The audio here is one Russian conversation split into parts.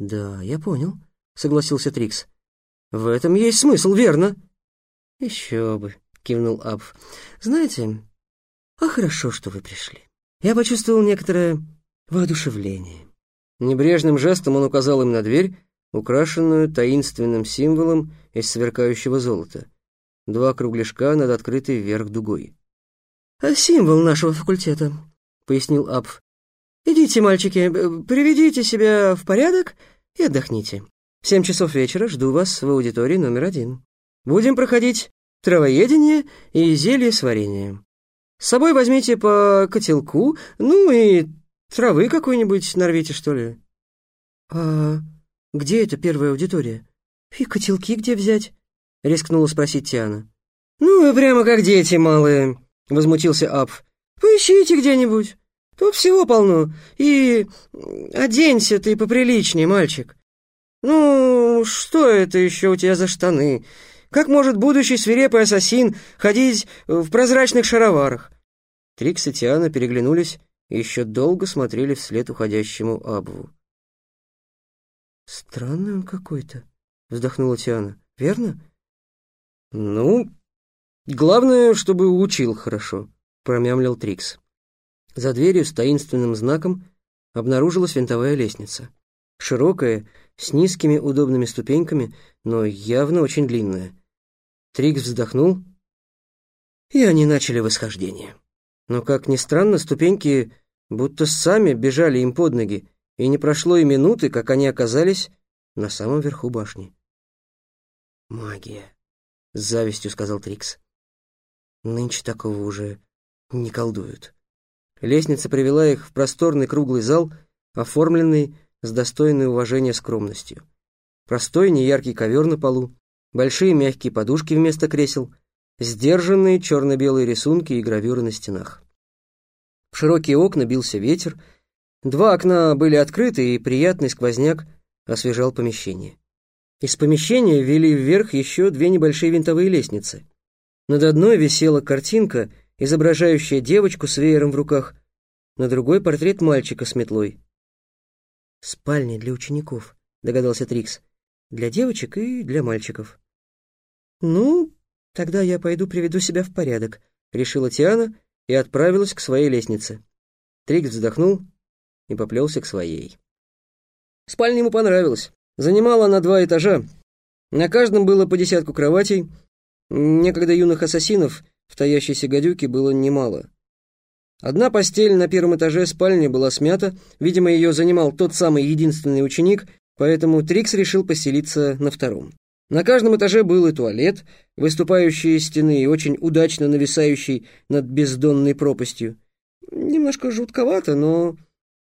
«Да, я понял», — согласился Трикс. «В этом есть смысл, верно?» «Еще бы», — кивнул Апф. «Знаете, а хорошо, что вы пришли. Я почувствовал некоторое воодушевление». Небрежным жестом он указал им на дверь, украшенную таинственным символом из сверкающего золота. Два кругляшка над открытой вверх дугой. «А «Символ нашего факультета», — пояснил Апф. «Идите, мальчики, приведите себя в порядок и отдохните. В семь часов вечера жду вас в аудитории номер один. Будем проходить травоедение и зелье сварения. С собой возьмите по котелку, ну и травы какой-нибудь нарвите, что ли». «А где эта первая аудитория? И котелки где взять?» — рискнула спросить Тиана. «Ну, вы прямо как дети малые», — возмутился Апф. «Поищите где-нибудь. Тут всего полно. И оденься ты поприличнее, мальчик. Ну, что это еще у тебя за штаны? Как может будущий свирепый ассасин ходить в прозрачных шароварах?» Трикс и Тиана переглянулись и еще долго смотрели вслед уходящему Абву. «Странный он какой-то», — вздохнула Тиана. «Верно?» «Ну, главное, чтобы учил хорошо», — промямлил Трикс. За дверью с таинственным знаком обнаружилась винтовая лестница. Широкая, с низкими удобными ступеньками, но явно очень длинная. Трикс вздохнул, и они начали восхождение. Но, как ни странно, ступеньки будто сами бежали им под ноги, и не прошло и минуты, как они оказались на самом верху башни. «Магия», — с завистью сказал Трикс. «Нынче такого уже не колдуют». Лестница привела их в просторный круглый зал, оформленный с достойной уважения скромностью. Простой неяркий ковер на полу, большие мягкие подушки вместо кресел, сдержанные черно-белые рисунки и гравюры на стенах. В широкие окна бился ветер, два окна были открыты, и приятный сквозняк освежал помещение. Из помещения вели вверх еще две небольшие винтовые лестницы. Над одной висела картинка, изображающая девочку с веером в руках, на другой — портрет мальчика с метлой. «Спальня для учеников», — догадался Трикс. «Для девочек и для мальчиков». «Ну, тогда я пойду приведу себя в порядок», — решила Тиана и отправилась к своей лестнице. Трикс вздохнул и поплелся к своей. Спальня ему понравилась. Занимала она два этажа. На каждом было по десятку кроватей. Некогда юных ассасинов в таящейся гадюке было немало. Одна постель на первом этаже спальни была смята, видимо, ее занимал тот самый единственный ученик, поэтому Трикс решил поселиться на втором. На каждом этаже был и туалет, выступающие стены и очень удачно нависающий над бездонной пропастью. Немножко жутковато, но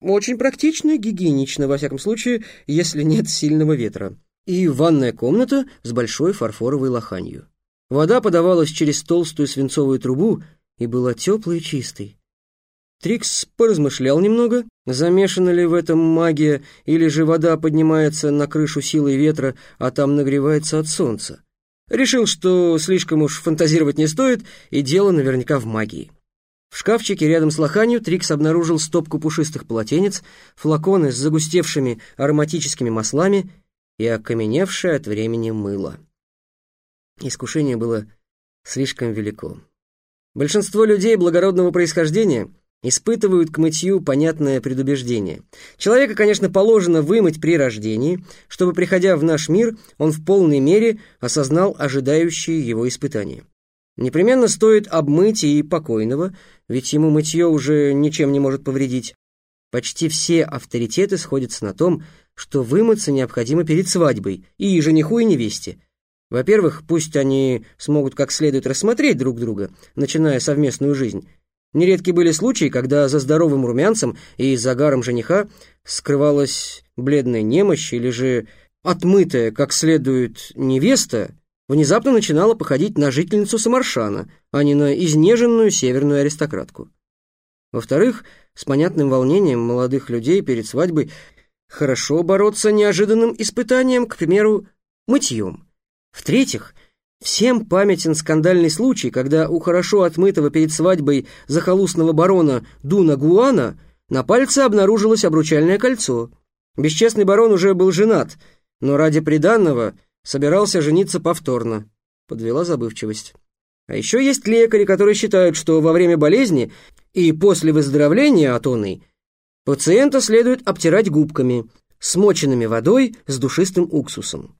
очень практично и гигиенично, во всяком случае, если нет сильного ветра. И ванная комната с большой фарфоровой лоханью. Вода подавалась через толстую свинцовую трубу и была теплой и чистой. Трикс поразмышлял немного, замешана ли в этом магия, или же вода поднимается на крышу силой ветра, а там нагревается от солнца. Решил, что слишком уж фантазировать не стоит, и дело наверняка в магии. В шкафчике рядом с лоханью Трикс обнаружил стопку пушистых полотенец, флаконы с загустевшими ароматическими маслами и окаменевшее от времени мыло. Искушение было слишком велико. Большинство людей благородного происхождения испытывают к мытью понятное предубеждение. Человека, конечно, положено вымыть при рождении, чтобы, приходя в наш мир, он в полной мере осознал ожидающие его испытания. Непременно стоит обмыть и покойного, ведь ему мытье уже ничем не может повредить. Почти все авторитеты сходятся на том, что вымыться необходимо перед свадьбой и жениху и невесте. Во-первых, пусть они смогут как следует рассмотреть друг друга, начиная совместную жизнь. Нередки были случаи, когда за здоровым румянцем и загаром жениха скрывалась бледная немощь или же отмытая как следует невеста, внезапно начинала походить на жительницу Самаршана, а не на изнеженную северную аристократку. Во-вторых, с понятным волнением молодых людей перед свадьбой хорошо бороться неожиданным испытанием, к примеру, мытьем. В-третьих, всем памятен скандальный случай, когда у хорошо отмытого перед свадьбой захолустного барона Дуна Гуана на пальце обнаружилось обручальное кольцо. Бесчестный барон уже был женат, но ради приданного собирался жениться повторно. Подвела забывчивость. А еще есть лекари, которые считают, что во время болезни и после выздоровления от оной пациента следует обтирать губками, смоченными водой с душистым уксусом.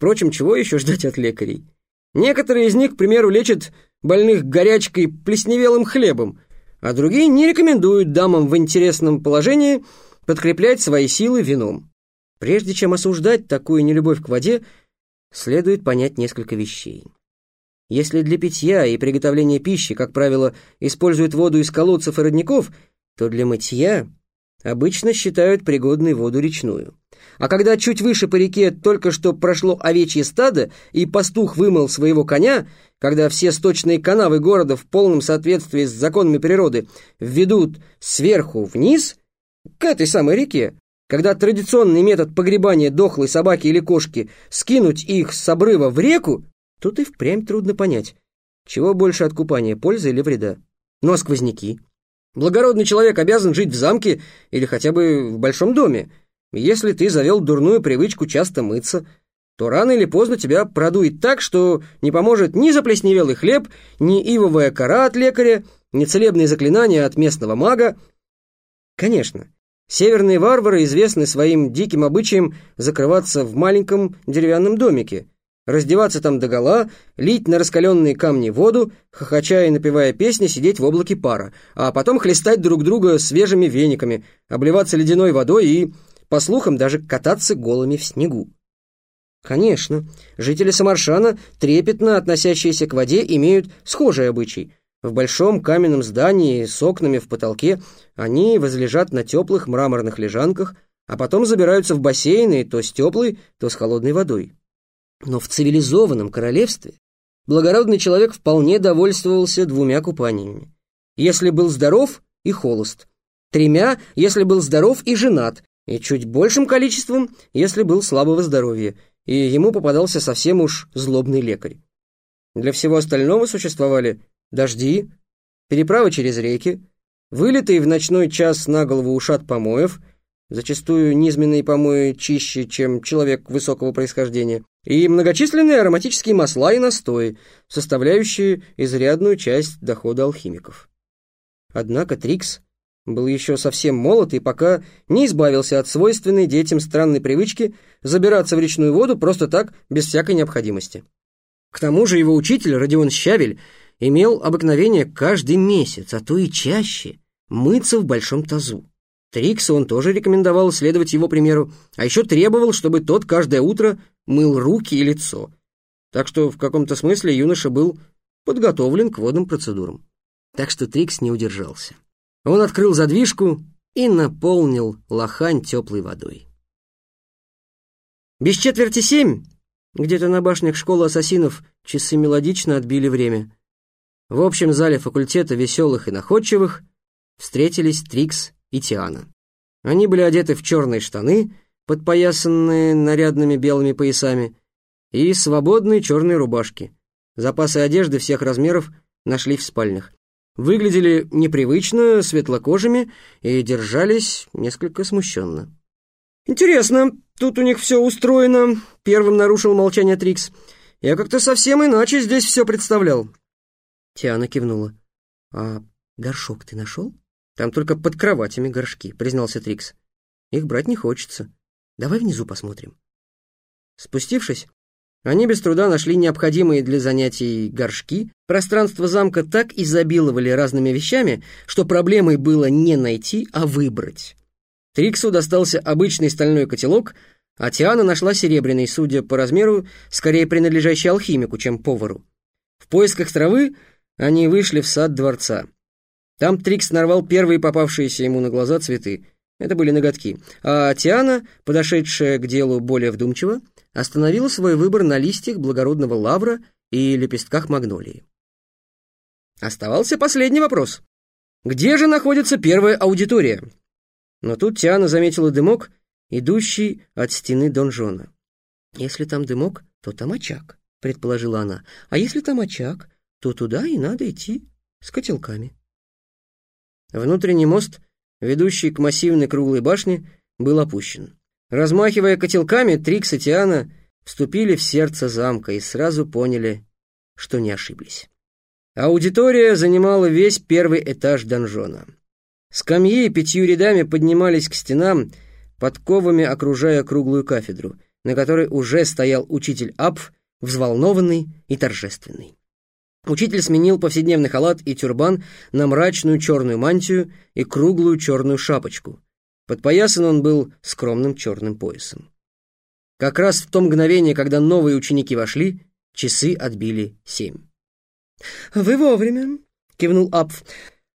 Впрочем, чего еще ждать от лекарей? Некоторые из них, к примеру, лечат больных горячкой плесневелым хлебом, а другие не рекомендуют дамам в интересном положении подкреплять свои силы вином. Прежде чем осуждать такую нелюбовь к воде, следует понять несколько вещей. Если для питья и приготовления пищи, как правило, используют воду из колодцев и родников, то для мытья обычно считают пригодной воду речную. А когда чуть выше по реке только что прошло овечье стадо, и пастух вымыл своего коня, когда все сточные канавы города в полном соответствии с законами природы введут сверху вниз, к этой самой реке, когда традиционный метод погребания дохлой собаки или кошки скинуть их с обрыва в реку, тут и впрямь трудно понять, чего больше от купания, пользы или вреда. Ну а сквозняки? Благородный человек обязан жить в замке или хотя бы в большом доме. Если ты завел дурную привычку часто мыться, то рано или поздно тебя продует так, что не поможет ни заплесневелый хлеб, ни ивовая кора от лекаря, ни целебные заклинания от местного мага. Конечно, северные варвары известны своим диким обычаем закрываться в маленьком деревянном домике, раздеваться там догола, лить на раскаленные камни воду, хохоча и напевая песни, сидеть в облаке пара, а потом хлестать друг друга свежими вениками, обливаться ледяной водой и, по слухам, даже кататься голыми в снегу. Конечно, жители Самаршана, трепетно относящиеся к воде, имеют схожий обычай. В большом каменном здании с окнами в потолке они возлежат на теплых мраморных лежанках, а потом забираются в бассейны то с теплой, то с холодной водой. Но в цивилизованном королевстве благородный человек вполне довольствовался двумя купаниями. Если был здоров и холост. Тремя, если был здоров и женат. И чуть большим количеством, если был слабого здоровья. И ему попадался совсем уж злобный лекарь. Для всего остального существовали дожди, переправы через реки, вылитые в ночной час на голову ушат помоев, зачастую низменные помои чище, чем человек высокого происхождения, и многочисленные ароматические масла и настои, составляющие изрядную часть дохода алхимиков. Однако Трикс был еще совсем молод и пока не избавился от свойственной детям странной привычки забираться в речную воду просто так, без всякой необходимости. К тому же его учитель, Родион Щавель, имел обыкновение каждый месяц, а то и чаще, мыться в большом тазу. Трикса он тоже рекомендовал следовать его примеру, а еще требовал, чтобы тот каждое утро мыл руки и лицо. Так что в каком-то смысле юноша был подготовлен к водным процедурам. Так что Трикс не удержался. Он открыл задвижку и наполнил лохань теплой водой. Без четверти семь, где-то на башнях школы ассасинов, часы мелодично отбили время. В общем зале факультета веселых и находчивых встретились Трикс и Тиана. Они были одеты в черные штаны, подпоясанные нарядными белыми поясами, и свободные черные рубашки. Запасы одежды всех размеров нашли в спальнях. Выглядели непривычно, светлокожими и держались несколько смущенно. «Интересно, тут у них все устроено», — первым нарушил молчание Трикс. «Я как-то совсем иначе здесь все представлял». Тиана кивнула. «А горшок ты нашел?» «Там только под кроватями горшки», — признался Трикс. «Их брать не хочется. Давай внизу посмотрим». Спустившись, они без труда нашли необходимые для занятий горшки. Пространство замка так изобиловали разными вещами, что проблемой было не найти, а выбрать. Триксу достался обычный стальной котелок, а Тиана нашла серебряный, судя по размеру, скорее принадлежащий алхимику, чем повару. В поисках травы они вышли в сад дворца. Там Трикс нарвал первые попавшиеся ему на глаза цветы. Это были ноготки. А Тиана, подошедшая к делу более вдумчиво, остановила свой выбор на листьях благородного лавра и лепестках магнолии. Оставался последний вопрос. Где же находится первая аудитория? Но тут Тиана заметила дымок, идущий от стены донжона. «Если там дымок, то там очаг», — предположила она. «А если там очаг, то туда и надо идти с котелками». Внутренний мост, ведущий к массивной круглой башне, был опущен. Размахивая котелками, Трикс и Тиана вступили в сердце замка и сразу поняли, что не ошиблись. Аудитория занимала весь первый этаж донжона. Скамьи пятью рядами поднимались к стенам, подковами окружая круглую кафедру, на которой уже стоял учитель Апф, взволнованный и торжественный. Учитель сменил повседневный халат и тюрбан на мрачную черную мантию и круглую черную шапочку. Подпоясан он был скромным черным поясом. Как раз в то мгновение, когда новые ученики вошли, часы отбили семь. «Вы вовремя», — кивнул Апф.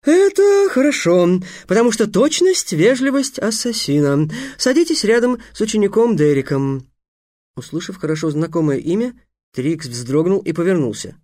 «Это хорошо, потому что точность, вежливость ассасина. Садитесь рядом с учеником Дериком». Услышав хорошо знакомое имя, Трикс вздрогнул и повернулся.